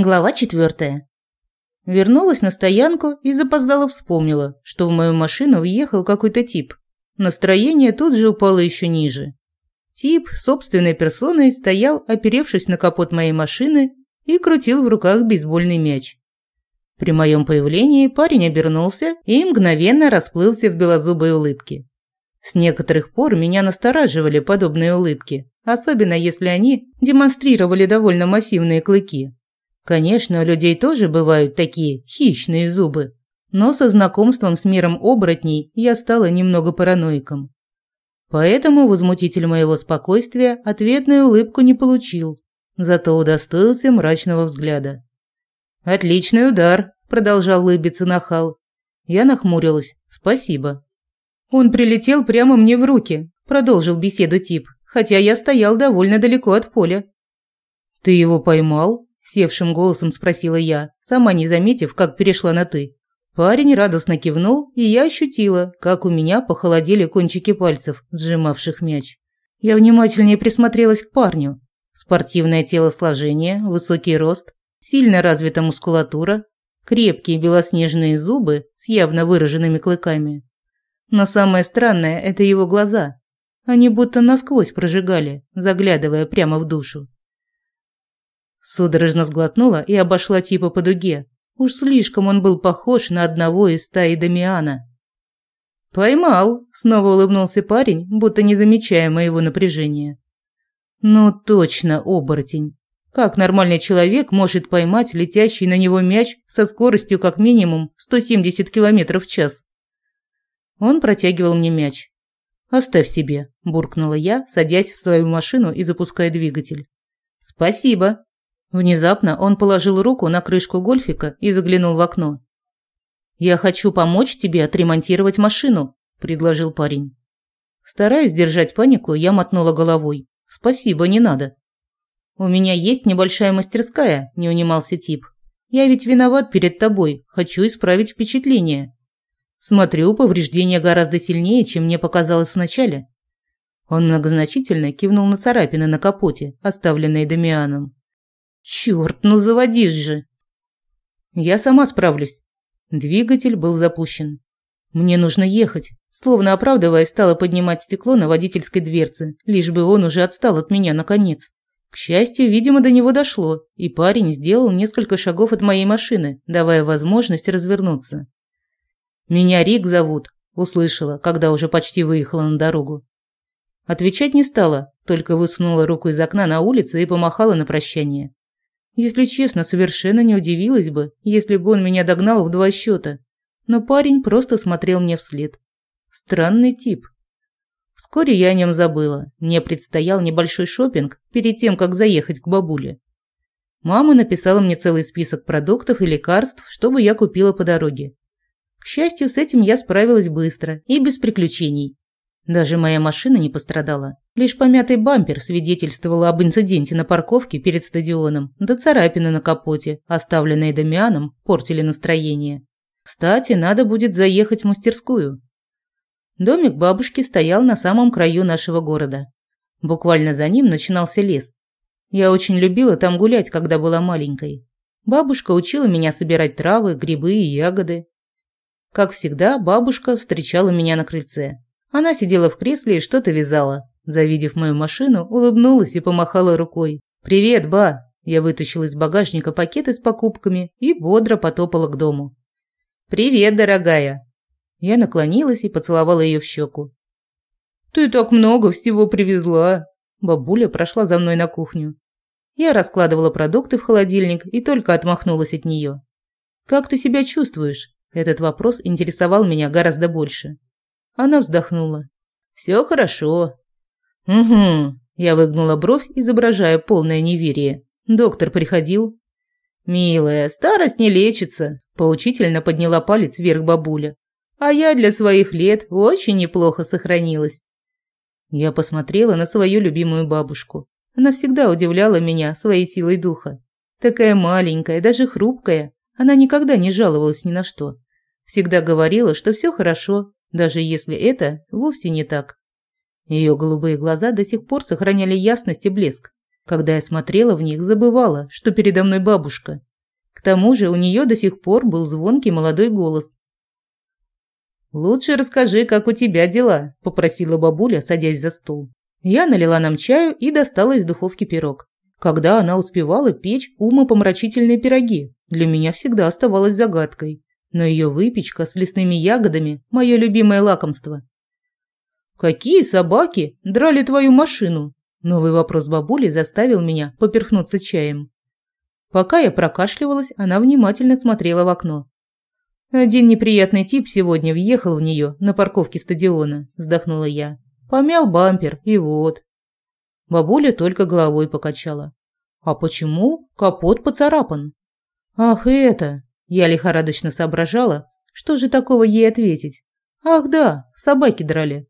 Глава четвертая. Вернулась на стоянку и запоздала вспомнила, что в мою машину въехал какой-то тип. Настроение тут же упало еще ниже. Тип собственной персоной стоял, оперевшись на капот моей машины и крутил в руках бейсбольный мяч. При моем появлении парень обернулся и мгновенно расплылся в белозубой улыбке. С некоторых пор меня настораживали подобные улыбки, особенно если они демонстрировали довольно массивные клыки. Конечно, у людей тоже бывают такие хищные зубы, но со знакомством с миром оборотней я стала немного параноиком. Поэтому возмутитель моего спокойствия ответную улыбку не получил, зато удостоился мрачного взгляда. «Отличный удар», – продолжал улыбиться нахал. Я нахмурилась. «Спасибо». «Он прилетел прямо мне в руки», – продолжил беседу тип, хотя я стоял довольно далеко от поля. «Ты его поймал?» Севшим голосом спросила я, сама не заметив, как перешла на ты. Парень радостно кивнул, и я ощутила, как у меня похолодели кончики пальцев, сжимавших мяч. Я внимательнее присмотрелась к парню. Спортивное телосложение, высокий рост, сильно развита мускулатура, крепкие белоснежные зубы с явно выраженными клыками. Но самое странное – это его глаза. Они будто насквозь прожигали, заглядывая прямо в душу. Судорожно сглотнула и обошла типа по дуге. Уж слишком он был похож на одного из стаи Дамиана. «Поймал», – снова улыбнулся парень, будто не замечая моего напряжения. «Ну точно, оборотень. Как нормальный человек может поймать летящий на него мяч со скоростью как минимум 170 км в час?» Он протягивал мне мяч. «Оставь себе», – буркнула я, садясь в свою машину и запуская двигатель. «Спасибо», Внезапно он положил руку на крышку гольфика и заглянул в окно. «Я хочу помочь тебе отремонтировать машину», – предложил парень. Стараясь держать панику, я мотнула головой. «Спасибо, не надо». «У меня есть небольшая мастерская», – не унимался тип. «Я ведь виноват перед тобой, хочу исправить впечатление». Смотрю, повреждения гораздо сильнее, чем мне показалось вначале. Он многозначительно кивнул на царапины на капоте, оставленные Дамианом. Черт, ну заводишь же. Я сама справлюсь. Двигатель был запущен. Мне нужно ехать. Словно оправдываясь, стала поднимать стекло на водительской дверце, лишь бы он уже отстал от меня наконец. К счастью, видимо, до него дошло, и парень сделал несколько шагов от моей машины, давая возможность развернуться. «Меня Рик зовут», – услышала, когда уже почти выехала на дорогу. Отвечать не стала, только высунула руку из окна на улице и помахала на прощание. Если честно, совершенно не удивилась бы, если бы он меня догнал в два счета. Но парень просто смотрел мне вслед. Странный тип. Вскоре я о нем забыла. Мне предстоял небольшой шопинг перед тем, как заехать к бабуле. Мама написала мне целый список продуктов и лекарств, чтобы я купила по дороге. К счастью, с этим я справилась быстро и без приключений. Даже моя машина не пострадала. Лишь помятый бампер свидетельствовал об инциденте на парковке перед стадионом, да царапины на капоте, оставленные Дамианом, портили настроение. Кстати, надо будет заехать в мастерскую. Домик бабушки стоял на самом краю нашего города. Буквально за ним начинался лес. Я очень любила там гулять, когда была маленькой. Бабушка учила меня собирать травы, грибы и ягоды. Как всегда, бабушка встречала меня на крыльце. Она сидела в кресле и что-то вязала. Завидев мою машину, улыбнулась и помахала рукой. «Привет, ба!» Я вытащила из багажника пакеты с покупками и бодро потопала к дому. «Привет, дорогая!» Я наклонилась и поцеловала ее в щеку. «Ты так много всего привезла!» Бабуля прошла за мной на кухню. Я раскладывала продукты в холодильник и только отмахнулась от нее. «Как ты себя чувствуешь?» Этот вопрос интересовал меня гораздо больше. Она вздохнула. «Все хорошо». «Угу». Я выгнула бровь, изображая полное неверие. Доктор приходил. «Милая, старость не лечится», – поучительно подняла палец вверх бабуля. «А я для своих лет очень неплохо сохранилась». Я посмотрела на свою любимую бабушку. Она всегда удивляла меня своей силой духа. Такая маленькая, даже хрупкая. Она никогда не жаловалась ни на что. Всегда говорила, что все хорошо, даже если это вовсе не так. Ее голубые глаза до сих пор сохраняли ясность и блеск. Когда я смотрела в них, забывала, что передо мной бабушка, К тому же у нее до сих пор был звонкий молодой голос. «Лучше расскажи, как у тебя дела», – попросила бабуля, садясь за стол. Я налила нам чаю и достала из духовки пирог. Когда она успевала печь умопомрачительные пироги, для меня всегда оставалась загадкой. Но ее выпечка с лесными ягодами – мое любимое лакомство. «Какие собаки драли твою машину?» Новый вопрос бабули заставил меня поперхнуться чаем. Пока я прокашливалась, она внимательно смотрела в окно. «Один неприятный тип сегодня въехал в нее на парковке стадиона», – вздохнула я. «Помял бампер, и вот». Бабуля только головой покачала. «А почему капот поцарапан?» «Ах, это!» Я лихорадочно соображала, что же такого ей ответить. «Ах да, собаки драли».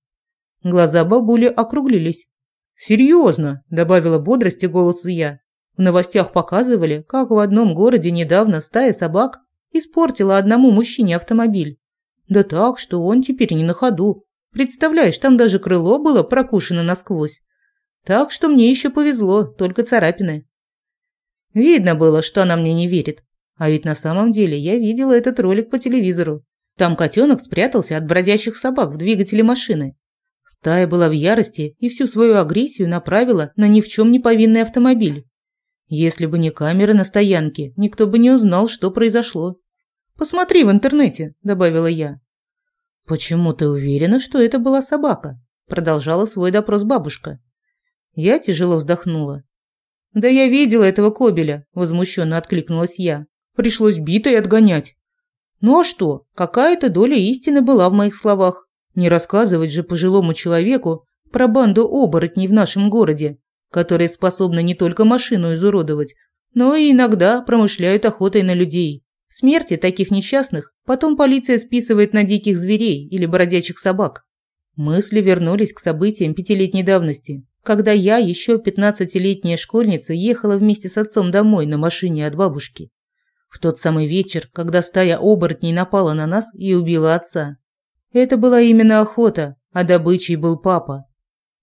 Глаза бабули округлились. «Серьезно?» – добавила бодрости голос я. В новостях показывали, как в одном городе недавно стая собак испортила одному мужчине автомобиль. Да так, что он теперь не на ходу. Представляешь, там даже крыло было прокушено насквозь. Так что мне еще повезло, только царапины. Видно было, что она мне не верит. А ведь на самом деле я видела этот ролик по телевизору. Там котенок спрятался от бродящих собак в двигателе машины. Стая была в ярости и всю свою агрессию направила на ни в чем не повинный автомобиль. Если бы не камеры на стоянке, никто бы не узнал, что произошло. «Посмотри в интернете», – добавила я. «Почему ты уверена, что это была собака?» – продолжала свой допрос бабушка. Я тяжело вздохнула. «Да я видела этого кобеля», – возмущенно откликнулась я. «Пришлось битой отгонять». «Ну а что? Какая-то доля истины была в моих словах. Не рассказывать же пожилому человеку про банду оборотней в нашем городе, которые способны не только машину изуродовать, но и иногда промышляют охотой на людей. Смерти таких несчастных потом полиция списывает на диких зверей или бродячих собак. Мысли вернулись к событиям пятилетней давности, когда я, еще пятнадцатилетняя школьница, ехала вместе с отцом домой на машине от бабушки. В тот самый вечер, когда стая оборотней напала на нас и убила отца. Это была именно охота, а добычей был папа,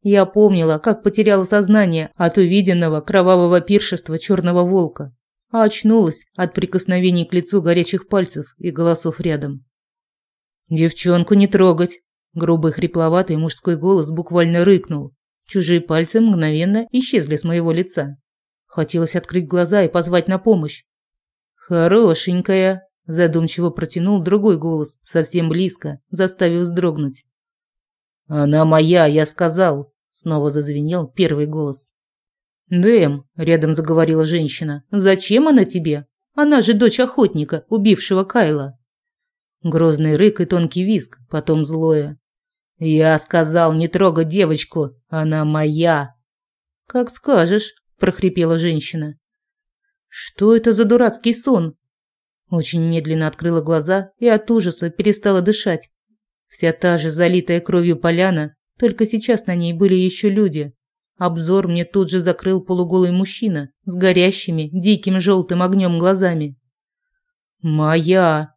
я помнила, как потеряла сознание от увиденного кровавого пиршества черного волка, а очнулась от прикосновений к лицу горячих пальцев и голосов рядом. «Девчонку не трогать!» Грубый хрипловатый мужской голос буквально рыкнул. Чужие пальцы мгновенно исчезли с моего лица. Хотелось открыть глаза и позвать на помощь. «Хорошенькая!» – задумчиво протянул другой голос, совсем близко, заставив вздрогнуть. «Она моя, я сказал!» Снова зазвенел первый голос. «Дэм», – рядом заговорила женщина, – «зачем она тебе? Она же дочь охотника, убившего Кайла». Грозный рык и тонкий визг, потом злое. «Я сказал не трогать девочку, она моя». «Как скажешь», – прохрипела женщина. «Что это за дурацкий сон?» Очень медленно открыла глаза и от ужаса перестала дышать. Вся та же залитая кровью поляна только сейчас на ней были еще люди. Обзор мне тут же закрыл полуголый мужчина с горящими диким желтым огнем глазами. «Моя!»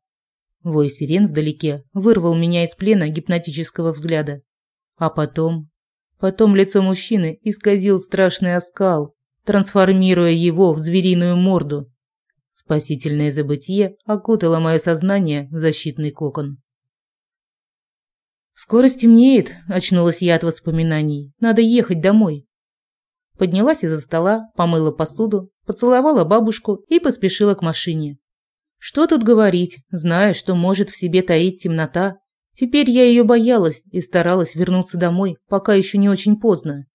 Вой сирен вдалеке вырвал меня из плена гипнотического взгляда. А потом... Потом лицо мужчины исказил страшный оскал, трансформируя его в звериную морду. Спасительное забытие окутало мое сознание защитный кокон. «Скоро стемнеет», – очнулась я от воспоминаний. «Надо ехать домой». Поднялась из-за стола, помыла посуду, поцеловала бабушку и поспешила к машине. Что тут говорить, зная, что может в себе таить темнота. Теперь я ее боялась и старалась вернуться домой, пока еще не очень поздно.